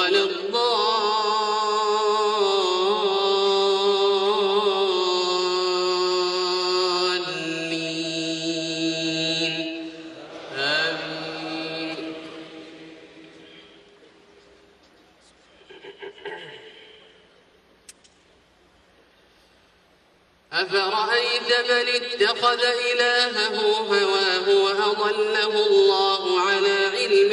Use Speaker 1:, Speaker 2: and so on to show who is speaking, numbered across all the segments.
Speaker 1: ولا الضالين. آمين. أفرأيت من اتخذ إلهه هواه وأضله الله على علم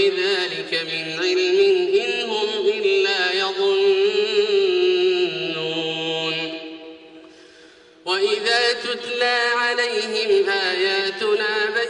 Speaker 1: بذلك من علم إن هم إلا يظنون. وإذا تتلى عليهم آياتنا بينات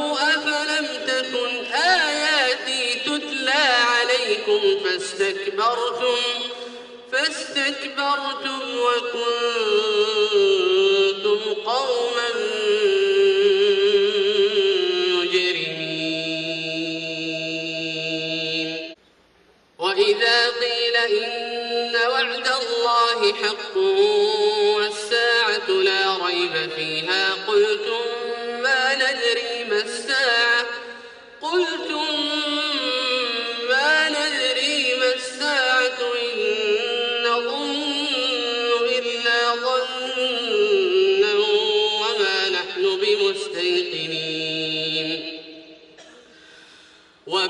Speaker 1: فاستكبرتم فاستكبرتم وكنتم قوما مجرمين. وإذا قيل إن وعد الله حق والساعة لا ريب فيها قلتم ما ندري ما الساعة؟ قلتم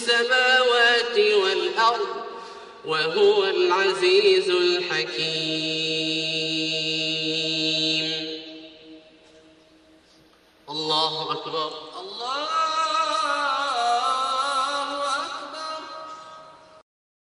Speaker 1: السماوات والأرض وهو العزيز الحكيم. الله أكبر.